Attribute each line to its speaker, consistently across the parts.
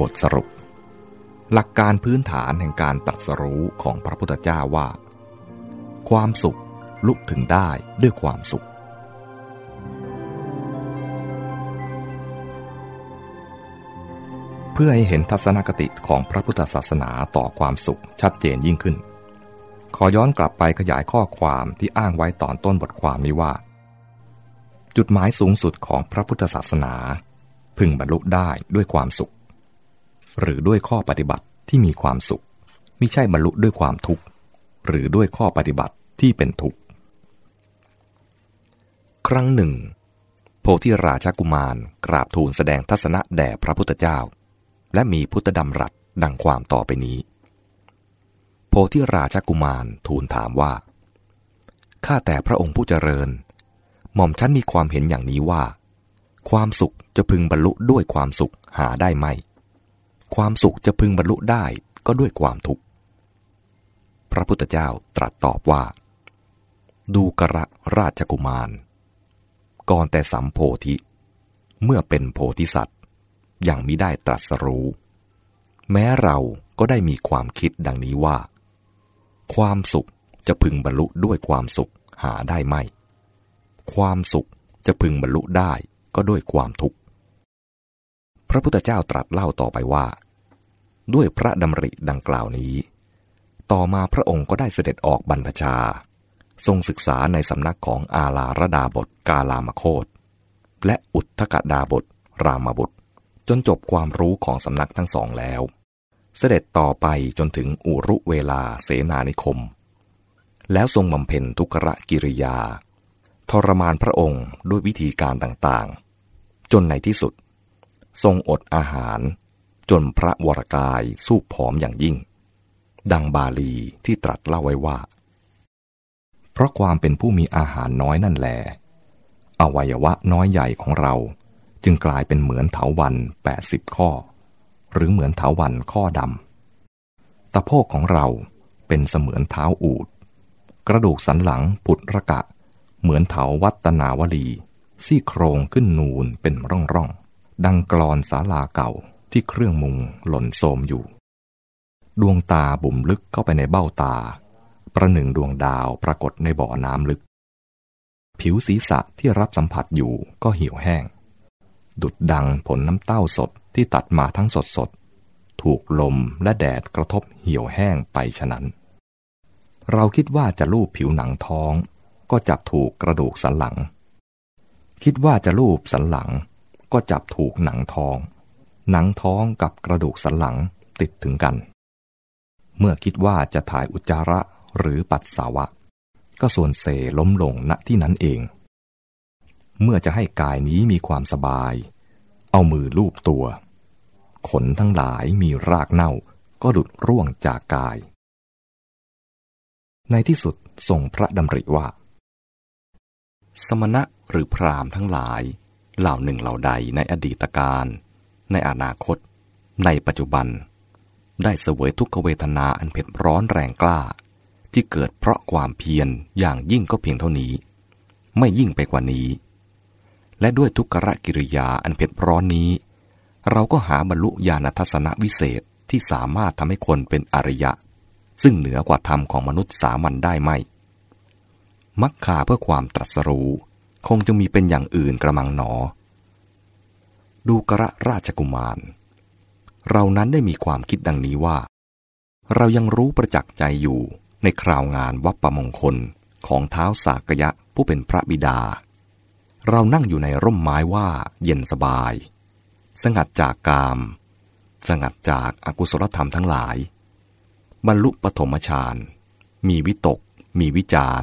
Speaker 1: บทสรุป หลักการพื้นฐานแห่งการตรัสรู้ของพระพุทธเจ้าว่า ความสุขลุกถึงได้ด้วยความสุข เพื่อให้เห็นทัศนคติของพระพุทธศาสนาต่อความสุขชัดเจนยิ่งขึ้น ขอย้อนกลับไปขยายข้อความที่อ้างไว้ตอนต้นบทความนี้ว่า จุดหมายสูงสุดของพระพุทธศาสนา พึงบรรลุได้ด้วยความสุข หรือด้วยข้อปฏิบัติที่มีความสุข ไม่ใช่บรรลุด้วยความทุกข์ หรือด้วยข้อปฏิบัติที่เป็นทุกข์ ครั้งหนึ่ง โพธิราชกุมารกราบทูลแสดงทัศนะแด่พระพุทธเจ้า และมีพุทธดำรัสดังความต่อไปนี้ โพธิราชกุมารทูลถามว่า ข้าแต่พระองค์ผู้เจริญ หม่อมฉันมีความเห็นอย่างนี้ว่า ความสุขจะพึงบรรลุด้วยความสุขหาได้ไหม ความสุขจะพึงบรรลุได้ก็ด้วยความทุกข์ พระพุทธเจ้าตรัสตอบว่า ดูกระราชกุมาร ก่อนแต่สัมโพธิ เมื่อเป็นโพธิสัตว์ยังมิได้ตรัสรู้ แม้เราก็ได้มีความคิดดังนี้ว่า ความสุขจะพึงบรรลุด้วยความสุขหาได้ไหมความสุขจะพึงบรรลุได้ก็ด้วยความทุกข์ พระพุทธเจ้าตรัสเล่าต่อไปว่า ด้วยพระดำริดังกล่าวนี้ ต่อมาพระองค์ก็ได้เสด็จออกบรรพชา ทรงศึกษาในสำนักของอาลาระดาบทกาลามโคตและอุทธกดาบทรามบุตร จนจบความรู้ของสำนักทั้งสองแล้ว เสด็จต่อไปจนถึงอุรุเวลาเสนานิคม แล้วทรงบำเพ็ญทุกรกิริยา ทรมานพระองค์ด้วยวิธีการต่างๆ จนในที่สุด ทรงอดอาหาร จนพระวรกายสู้ผอมอย่างยิ่ง ดังบาลีที่ตรัสเล่าไว้ว่า เพราะความเป็นผู้มีอาหารน้อยนั่นแหลอวัยวะน้อยใหญ่ของเราจึงกลายเป็นเหมือนเถาวันแปดสิบข้อ หรือเหมือนเถาวันข้อดำตะโพกของเราเป็นเสมือนเท้าอูด กระดูกสันหลังปุดระกะ เหมือนเถาวัตนาวลี ซี่โครงขึ้นนูนเป็นร่องร่อง ดังกรอนศาลาเก่าที่เครื่องมุงหล่นโทมอยู่ ดวงตาบุ่มลึกเข้าไปในเบ้าตา ประหนึ่งดวงดาวปรากฏในบ่อน้ำลึก ผิวศีรษะที่รับสัมผัสอยู่ก็เหี่ยวแห้ง ดุดดังผลน้ำเต้าสดที่ตัดมาทั้งสดสดถูกลมและแดดกระทบเหี่ยวแห้งไปฉะนั้น เราคิดว่าจะลูบผิวหนังท้อง ก็จับถูกกระดูกสันหลัง คิดว่าจะลูบสันหลัง ก็จับถูกหนังท้อง หนังท้องกับกระดูกสันหลังติดถึงกัน เมื่อคิดว่าจะถ่ายอุจจาระหรือปัสสาวะ ก็ส่วนเซล้มลงณที่นั้นเอง เมื่อจะให้กายนี้มีความสบาย เอามือลูบตัว ขนทั้งหลายมีรากเน่าก็หลุดร่วงจากกาย ในที่สุดทรงพระดำริว่า สมณะหรือพรามทั้งหลาย เหล่าหนึ่งเหล่าใดในอดีตการ ในอนาคต ในปัจจุบัน ได้เสวยทุกขเวทนาอันเผ็ดร้อนแรงกล้า ที่เกิดเพราะความเพียรอย่างยิ่งก็เพียงเท่านี้ ไม่ยิ่งไปกว่านี้ และด้วยทุกขะกิริยาอันเผ็ดร้อนนี้ เราก็หาบรรลุญาณทัศนวิเศษที่สามารถทำให้คนเป็นอริยะ ซึ่งเหนือกว่าธรรมของมนุษย์สามัญได้ไหมมักคาเพื่อความตรัสรู้ คงจะมีเป็นอย่างอื่นกระมังหนอ ดูกระราชกุมาร เรานั้นได้มีความคิดดังนี้ว่า เรายังรู้ประจักษ์ใจอยู่ในคราวงานวัปปมงคลของเท้าสากยะผู้เป็นพระบิดา เรานั่งอยู่ในร่มไม้ว่าเย็นสบาย สงัดจากกาม สงัดจากอากุศลธรรมทั้งหลาย บรรลุปฐมฌาน มีวิตก มีวิจาร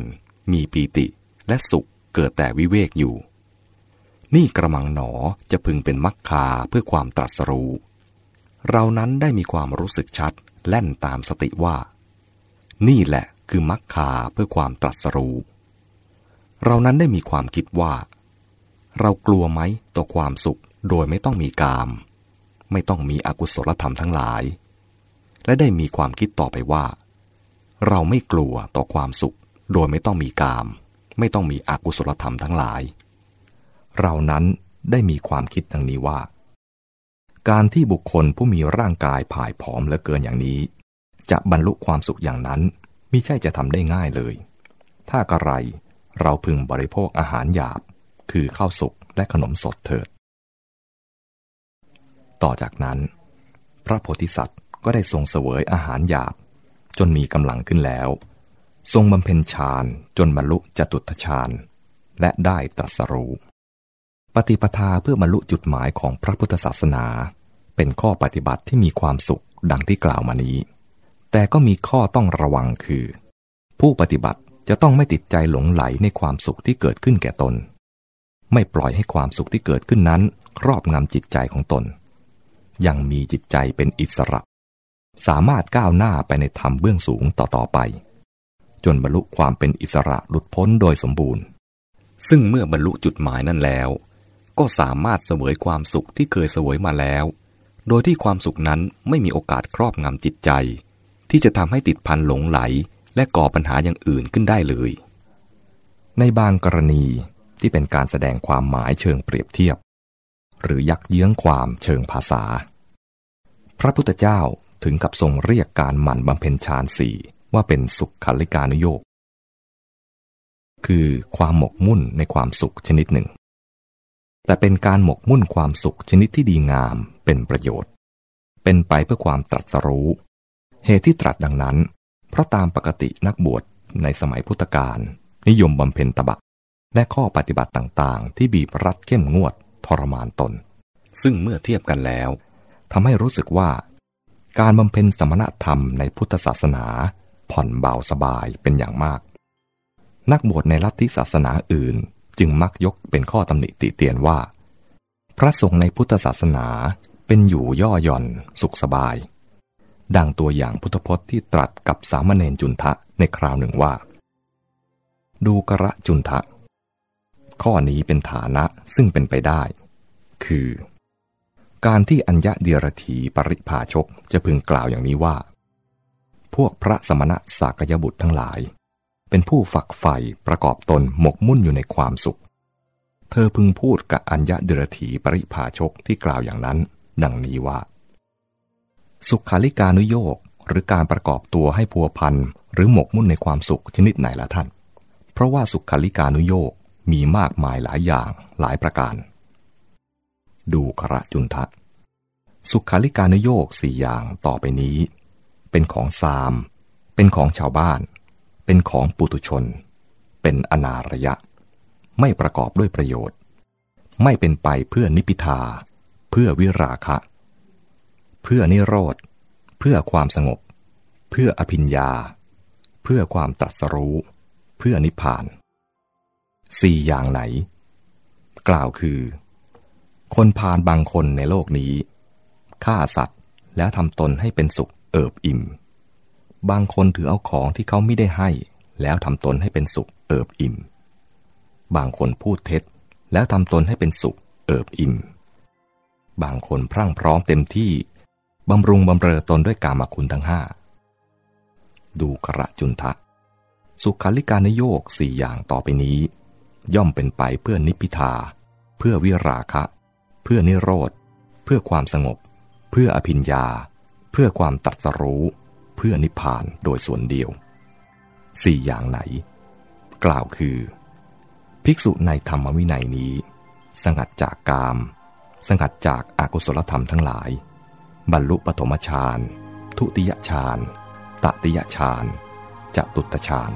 Speaker 1: มีปีติ และสุข เกิดแต่วิเวกอยู่ นี่กระมังหนอจะพึงเป็นมักคาเพื่อความตรัสรู้ เรานั้นได้มีความรู้สึกชัดแล่นตามสติว่า นี่แหละคือมักคาเพื่อความตรัสรู้ เรานั้นได้มีความคิดว่า เรากลัวไหมต่อความสุขโดยไม่ต้องมีกาม ไม่ต้องมีอกุศลธรรมทั้งหลาย และได้มีความคิดต่อไปว่า เราไม่กลัวต่อความสุขโดยไม่ต้องมีกาม ไม่ต้องมีอกุศลธรรมทั้งหลาย เรานั้นได้มีความคิดดังนี้ว่า การที่บุคคลผู้มีร่างกายผายผอมเหลือเกินอย่างนี้ จะบรรลุความสุขอย่างนั้นมิใช่จะทำได้ง่ายเลย ถ้ากระไรเราพึงบริโภคอาหารหยาบ คือข้าวสุกและขนมสดเถิด ต่อจากนั้น พระโพธิสัตว์ก็ได้ทรงเสวยอาหารหยาบ จนมีกำลังขึ้นแล้ว ทรงบำเพ็ญฌานจนบรรลุจตุตฌานและได้ตรัสรู้ปฏิปทาเพื่อบรรลุจุดหมายของพระพุทธศาสนา เป็นข้อปฏิบัติที่มีความสุขดังที่กล่าวมานี้ แต่ก็มีข้อต้องระวังคือ ผู้ปฏิบัติจะต้องไม่ติดใจหลงไหลในความสุขที่เกิดขึ้นแก่ตน ไม่ปล่อยให้ความสุขที่เกิดขึ้นนั้น ครอบงำจิตใจของตน ยังมีจิตใจเป็นอิสระ สามารถก้าวหน้าไปในธรรมเบื้องสูงต่อๆไป จนบรรลุความเป็นอิสระหลุดพ้นโดยสมบูรณ์ ซึ่งเมื่อบรรลุจุดหมายนั้นแล้ว ก็สามารถเสวยความสุขที่เคยเสวยมาแล้ว โดยที่ความสุขนั้นไม่มีโอกาสครอบงำจิตใจ ที่จะทำให้ติดพันหลงไหล และก่อปัญหาอย่างอื่นขึ้นได้เลย ในบางกรณีที่เป็นการแสดงความหมายเชิงเปรียบเทียบ หรือยักเยื้องความเชิงภาษา พระพุทธเจ้าถึงกับทรงเรียกการหมั่นบำเพ็ญฌานสี่ ว่าเป็นสุขคัลิกานุโยกคือความหมกมุ่นในความสุขชนิดหนึ่ง แต่เป็นการหมกมุ่นความสุขชนิดที่ดีงามเป็นประโยชน์ เป็นไปเพื่อความตรัสรู้ เหตุที่ตรัสดังนั้น เพราะตามปกตินักบวชในสมัยพุทธกาลนิยมบำเพ็ญตบะ และข้อปฏิบัติต่างๆ ที่บีบรัดเข้มงวดทรมานตน ซึ่งเมื่อเทียบกันแล้วทำให้รู้สึกว่า การบำเพ็ญสมณธรรมในพุทธศาสนา ผ่อนเบาสบายเป็นอย่างมาก นักบวชในลัทธิศาสนาอื่นจึงมักยกเป็นข้อตำหนิติเตียนว่า พระสงฆ์ในพุทธศาสนาเป็นอยู่ย่อหย่อนสุขสบาย ดังตัวอย่างพุทธพจน์ที่ตรัสกับสามเณรจุนทะในคราวหนึ่งว่า ดูกระจุนทะ ข้อนี้เป็นฐานะซึ่งเป็นไปได้ คือ การที่อัญญะเดียรถีปริภาชกจะพึงกล่าวอย่างนี้ว่า พวกพระสมณะสากยบุตรทั้งหลาย เป็นผู้ฝักใฝ่ประกอบตนหมกมุ่นอยู่ในความสุข เธอพึงพูดกับอัญญะเดรถีปริภาชกที่กล่าวอย่างนั้น ดังนี้ว่า สุขาริการนุโยกหรือการประกอบตัวให้พัวพันหรือหมกมุ่นในความสุขชนิดไหนละท่าน เพราะว่าสุขาริการนุโยกมีมากมายหลายอย่างหลายประการ ดูกระจุนทะ สุขาริการนุโยกสี่อย่างต่อไปนี้ เป็นของซาม เป็นของชาวบ้าน เป็นของปุตุชน เป็นอนาระยะ ไม่ประกอบด้วยประโยชน์ ไม่เป็นไปเพื่อนิพิทา เพื่อวิราคะ เพื่อนิโรธ เพื่อความสงบ เพื่ออภิญญา เพื่อความตรัสรู้ เพื่อนิพพานสี่อย่างไหน กล่าวคือ คนพาลบางคนในโลกนี้ฆ่าสัตว์แล้วทำตนให้เป็นสุข เอิบอิ่ม บางคนถือเอาของที่เขาไม่ได้ให้ แล้วทำตนให้เป็นสุขเอิบอิ่ม บางคนพูดเท็จ แล้วทำตนให้เป็นสุขเอิบอิ่ม บางคนพรั่งพร้อมเต็มที่บำรุงบำเรอตนด้วยกามคุณทั้งห้า ดูกระจุนทะ สุขาริการนโยกสี่อย่างต่อไปนี้ ย่อมเป็นไปเพื่อนิพิทา เพื่อวิราคะ เพื่อนิโรธ เพื่อความสงบ เพื่ออภิญญา เพื่อความตัดสรู้เพื่อนิพพานโดยส่วนเดียวสี่อย่างไหน กล่าวคือ ภิกษุในธรรมวินัยนี้ สงัดจากกาม สงัดจากอากุศลธรรมทั้งหลาย บรรลุปฐมฌานทุติยฌานตติยฌานจะตุตฌาน